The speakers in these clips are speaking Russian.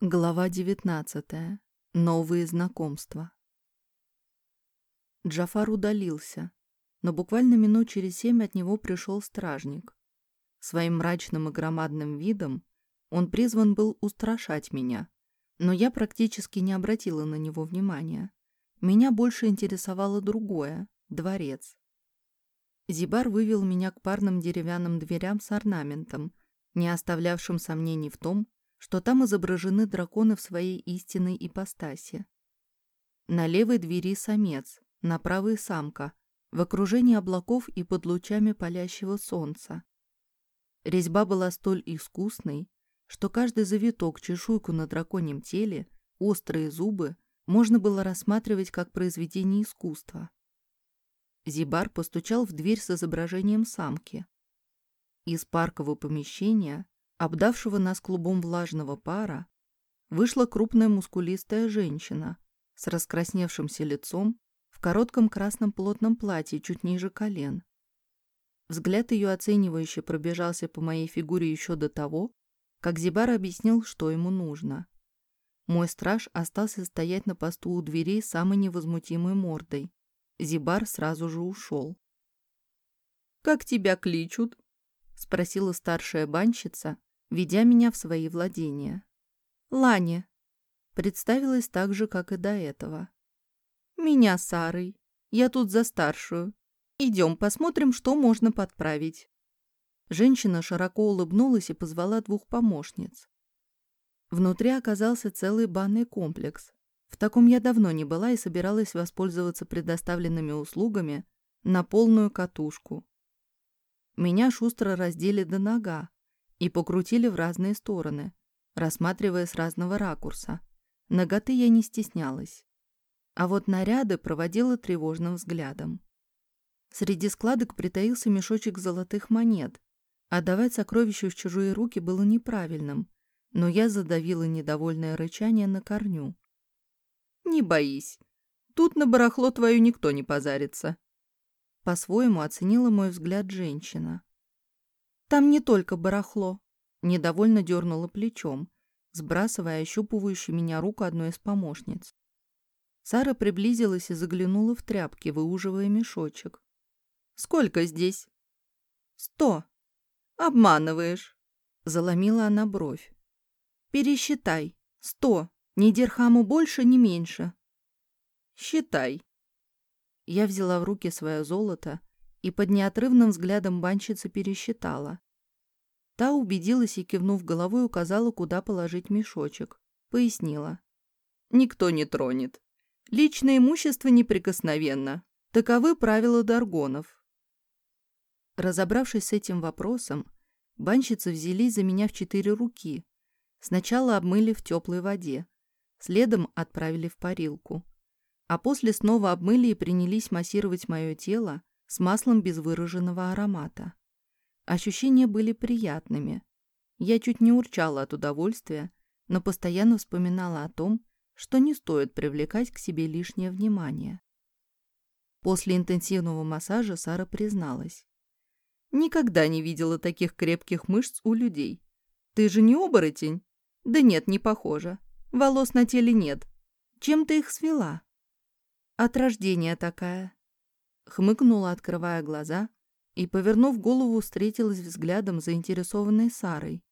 Глава 19. Новые знакомства. Джафар удалился, но буквально минут через семь от него пришел стражник. Своим мрачным и громадным видом он призван был устрашать меня, но я практически не обратила на него внимания. Меня больше интересовало другое — дворец. Зибар вывел меня к парным деревянным дверям с орнаментом, не оставлявшим сомнений в том, что там изображены драконы в своей истинной ипостаси. На левой двери самец, на правой самка, в окружении облаков и под лучами палящего солнца. Резьба была столь искусной, что каждый завиток, чешуйку на драконьем теле, острые зубы можно было рассматривать как произведение искусства. Зибар постучал в дверь с изображением самки. Из паркового помещения обдавшего нас клубом влажного пара, вышла крупная мускулистая женщина с раскрасневшимся лицом в коротком красном плотном платье чуть ниже колен. Взгляд ее оценивающе пробежался по моей фигуре еще до того, как Зибар объяснил, что ему нужно. Мой страж остался стоять на посту у дверей самой невозмутимой мордой. Зибар сразу же ушел. «Как тебя кличут?» — спросила старшая банщица, ведя меня в свои владения. Лане. Представилась так же, как и до этого. Меня Сарой. Я тут за старшую. Идем, посмотрим, что можно подправить. Женщина широко улыбнулась и позвала двух помощниц. Внутри оказался целый банный комплекс. В таком я давно не была и собиралась воспользоваться предоставленными услугами на полную катушку. Меня шустро раздели до нога, и покрутили в разные стороны, рассматривая с разного ракурса. Ноготы я не стеснялась. А вот наряды проводила тревожным взглядом. Среди складок притаился мешочек золотых монет. Отдавать сокровища в чужие руки было неправильным, но я задавила недовольное рычание на корню. «Не боись. Тут на барахло твою никто не позарится». По-своему оценила мой взгляд женщина. Там не только барахло. Недовольно дернула плечом, сбрасывая ощупывающую меня руку одной из помощниц. Сара приблизилась и заглянула в тряпки, выуживая мешочек. «Сколько здесь?» «Сто». «Обманываешь», — заломила она бровь. «Пересчитай. Сто. Ни дирхаму больше, ни меньше». «Считай». Я взяла в руки свое золото и под неотрывным взглядом банщицы пересчитала. Та убедилась и, кивнув головой, указала, куда положить мешочек. Пояснила. «Никто не тронет. Личное имущество неприкосновенно. Таковы правила Даргонов». Разобравшись с этим вопросом, банщицы взялись за меня в четыре руки. Сначала обмыли в теплой воде, следом отправили в парилку. А после снова обмыли и принялись массировать мое тело, с маслом без выраженного аромата. Ощущения были приятными. Я чуть не урчала от удовольствия, но постоянно вспоминала о том, что не стоит привлекать к себе лишнее внимание. После интенсивного массажа Сара призналась. «Никогда не видела таких крепких мышц у людей. Ты же не оборотень?» «Да нет, не похоже. Волос на теле нет. Чем ты их свела?» «От рождения такая», Хмыкнула, открывая глаза, и, повернув голову, встретилась взглядом заинтересованной Сарой.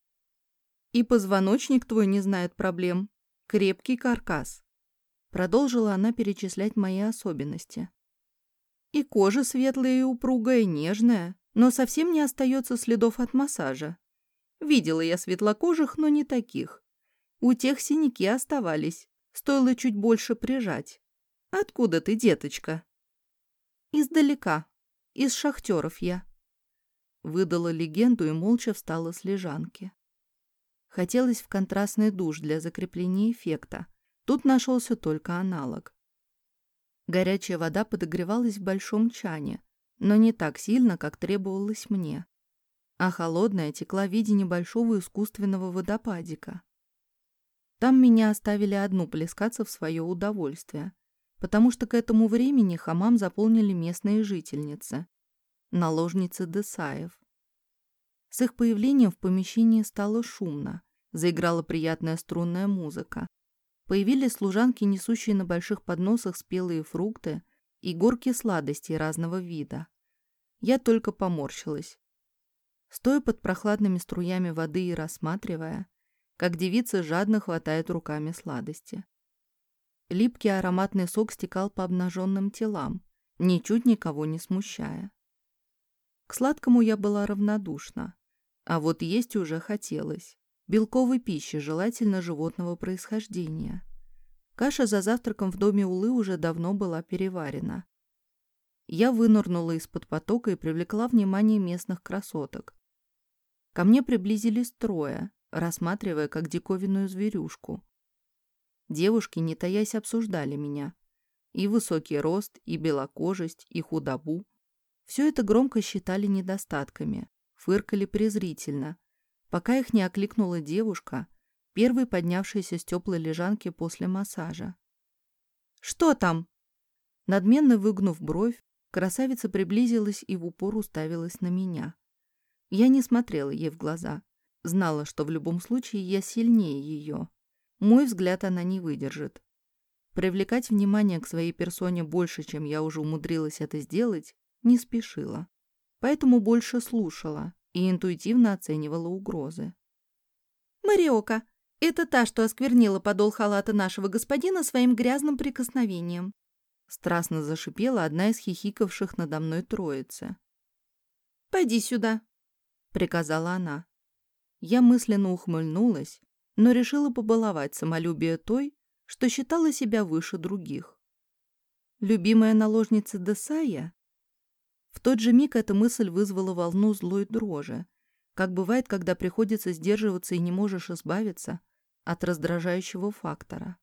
«И позвоночник твой не знает проблем. Крепкий каркас». Продолжила она перечислять мои особенности. «И кожа светлая и упругая, нежная, но совсем не остается следов от массажа. Видела я светлокожих, но не таких. У тех синяки оставались, стоило чуть больше прижать. Откуда ты, деточка?» Издалека. Из шахтеров я. Выдала легенду и молча встала с лежанки. Хотелось в контрастный душ для закрепления эффекта. Тут нашелся только аналог. Горячая вода подогревалась в большом чане, но не так сильно, как требовалось мне. А холодная текла в виде небольшого искусственного водопадика. Там меня оставили одну плескаться в свое удовольствие потому что к этому времени хамам заполнили местные жительницы, наложницы Десаев. С их появлением в помещении стало шумно, Заиграла приятная струнная музыка. Появились служанки, несущие на больших подносах спелые фрукты и горки сладостей разного вида. Я только поморщилась. Стоя под прохладными струями воды и рассматривая, как девица жадно хватает руками сладости. Липкий ароматный сок стекал по обнаженным телам, ничуть никого не смущая. К сладкому я была равнодушна, а вот есть уже хотелось. Белковой пищи, желательно животного происхождения. Каша за завтраком в доме Улы уже давно была переварена. Я вынырнула из-под потока и привлекла внимание местных красоток. Ко мне приблизились трое, рассматривая как диковинную зверюшку. Девушки, не таясь, обсуждали меня. И высокий рост, и белокожесть, и худобу. Все это громко считали недостатками, фыркали презрительно, пока их не окликнула девушка, первой поднявшаяся с теплой лежанки после массажа. «Что там?» Надменно выгнув бровь, красавица приблизилась и в упор уставилась на меня. Я не смотрела ей в глаза. Знала, что в любом случае я сильнее ее. Мой взгляд она не выдержит. Привлекать внимание к своей персоне больше, чем я уже умудрилась это сделать, не спешила. Поэтому больше слушала и интуитивно оценивала угрозы. «Мариока, это та, что осквернила подол халата нашего господина своим грязным прикосновением», страстно зашипела одна из хихикавших надо мной троицы. «Пойди сюда», — приказала она. Я мысленно ухмыльнулась, но решила побаловать самолюбие той, что считала себя выше других. Любимая наложница Десая? В тот же миг эта мысль вызвала волну злой дрожи, как бывает, когда приходится сдерживаться и не можешь избавиться от раздражающего фактора.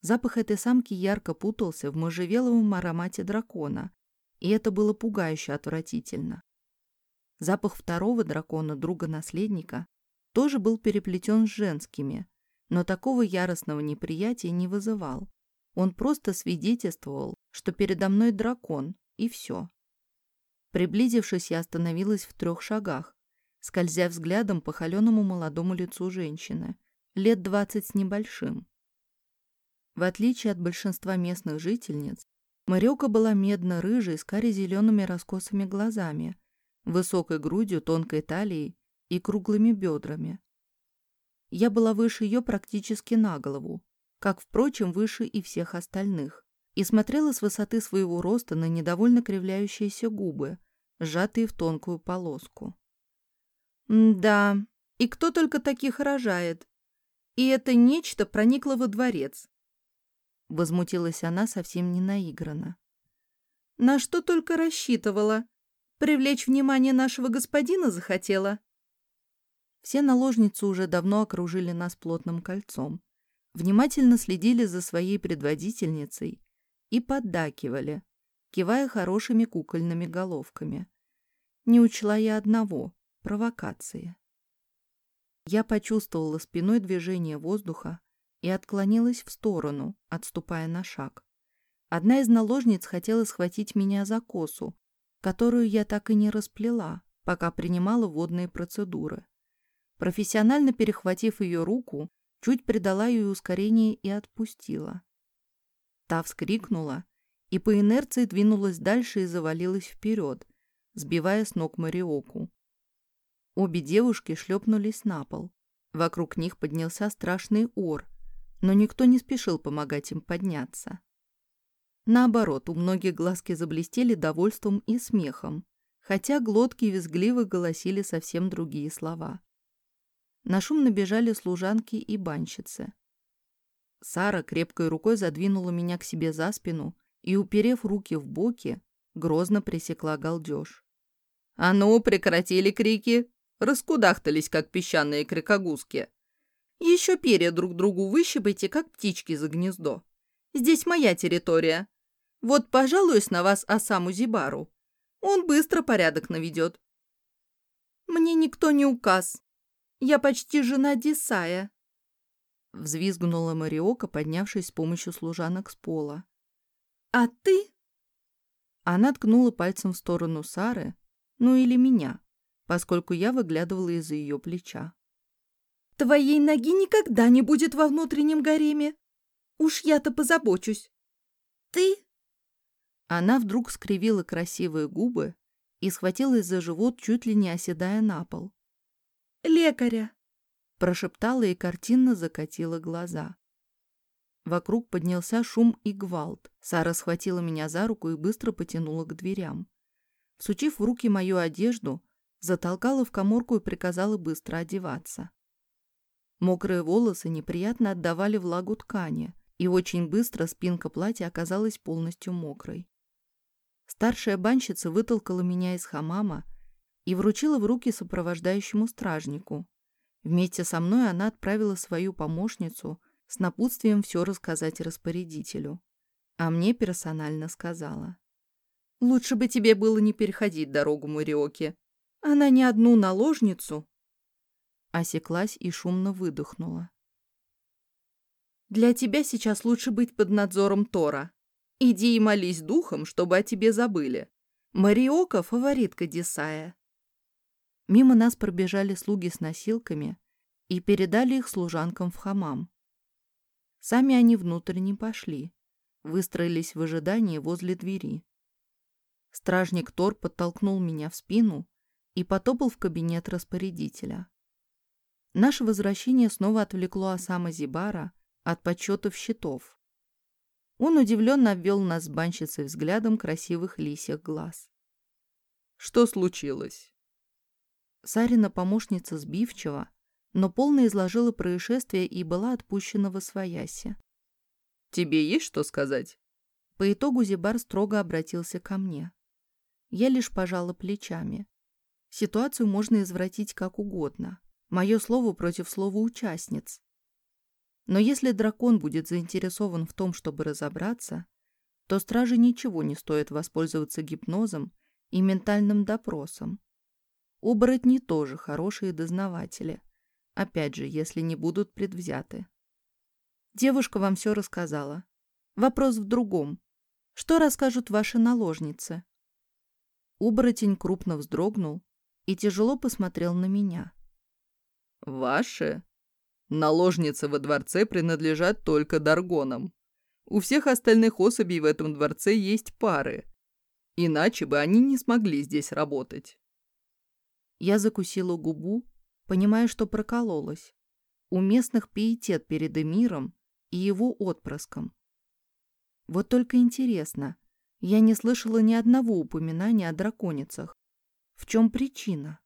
Запах этой самки ярко путался в можжевеловом аромате дракона, и это было пугающе отвратительно. Запах второго дракона, друга-наследника, тоже был переплетен с женскими, но такого яростного неприятия не вызывал. Он просто свидетельствовал, что передо мной дракон, и все. Приблизившись, я остановилась в трех шагах, скользя взглядом по холеному молодому лицу женщины, лет двадцать с небольшим. В отличие от большинства местных жительниц, Марёка была медно-рыжей с каре-зелеными раскосыми глазами, высокой грудью, тонкой талией и круглыми бедрами. Я была выше ее практически на голову, как, впрочем, выше и всех остальных, и смотрела с высоты своего роста на недовольно кривляющиеся губы, сжатые в тонкую полоску. «Да, и кто только таких рожает? И это нечто проникло во дворец!» Возмутилась она совсем не наигранно. «На что только рассчитывала? Привлечь внимание нашего господина захотела?» Все наложницы уже давно окружили нас плотным кольцом, внимательно следили за своей предводительницей и поддакивали, кивая хорошими кукольными головками. Не учла я одного — провокации. Я почувствовала спиной движение воздуха и отклонилась в сторону, отступая на шаг. Одна из наложниц хотела схватить меня за косу, которую я так и не расплела, пока принимала водные процедуры. Профессионально перехватив ее руку, чуть придала ей ускорение и отпустила. Та вскрикнула и по инерции двинулась дальше и завалилась вперед, сбивая с ног Мариоку. Обе девушки шлепнулись на пол. Вокруг них поднялся страшный ор, но никто не спешил помогать им подняться. Наоборот, у многих глазки заблестели довольством и смехом, хотя глотки визгливо голосили совсем другие слова. На шум набежали служанки и банщицы. Сара крепкой рукой задвинула меня к себе за спину и, уперев руки в боки, грозно пресекла галдеж. «А ну, прекратили крики! Раскудахтались, как песчаные крикогузки! Еще перья друг другу выщипайте, как птички за гнездо! Здесь моя территория! Вот пожалуюсь на вас Асаму Зибару! Он быстро порядок наведет!» «Мне никто не указ!» Я почти жена Десая!» Взвизгнула Мариока, поднявшись с помощью служанок с пола. «А ты?» Она ткнула пальцем в сторону Сары, ну или меня, поскольку я выглядывала из-за ее плеча. Твоей ноги никогда не будет во внутреннем гареме. Уж я-то позабочусь. Ты...» Она вдруг скривила красивые губы и схватилась за живот, чуть ли не оседая на пол. «Лекаря!» – прошептала и картинно закатила глаза. Вокруг поднялся шум и гвалт. Сара схватила меня за руку и быстро потянула к дверям. Сучив в руки мою одежду, затолкала в коморку и приказала быстро одеваться. Мокрые волосы неприятно отдавали влагу ткани, и очень быстро спинка платья оказалась полностью мокрой. Старшая банщица вытолкала меня из хамама и вручила в руки сопровождающему стражнику. Вместе со мной она отправила свою помощницу с напутствием все рассказать распорядителю. А мне персонально сказала. «Лучше бы тебе было не переходить дорогу Мариоке. Она не одну наложницу». Осеклась и шумно выдохнула. «Для тебя сейчас лучше быть под надзором Тора. Иди и молись духом, чтобы о тебе забыли. Мариока — фаворитка Десая». Мимо нас пробежали слуги с носилками и передали их служанкам в хамам. Сами они внутрь не пошли, выстроились в ожидании возле двери. Стражник Тор подтолкнул меня в спину и потопал в кабинет распорядителя. Наше возвращение снова отвлекло Асама Зибара от подсчетов счетов. Он удивленно обвел нас с банщицей взглядом красивых лисьих глаз. «Что случилось?» Сарина помощница сбивчива, но полно изложила происшествие и была отпущена во свояси. «Тебе есть что сказать?» По итогу Зибар строго обратился ко мне. Я лишь пожала плечами. Ситуацию можно извратить как угодно. Мое слово против слова участниц. Но если дракон будет заинтересован в том, чтобы разобраться, то страже ничего не стоит воспользоваться гипнозом и ментальным допросом. Оборотни тоже хорошие дознаватели. Опять же, если не будут предвзяты. Девушка вам все рассказала. Вопрос в другом. Что расскажут ваши наложницы? Оборотень крупно вздрогнул и тяжело посмотрел на меня. «Ваши? Наложницы во дворце принадлежат только Даргонам. У всех остальных особей в этом дворце есть пары. Иначе бы они не смогли здесь работать». Я закусила губу понимая, что прокололась. У местных пиетет перед эмиром и его отпрыском. Вот только интересно, я не слышала ни одного упоминания о драконицах. В чем причина?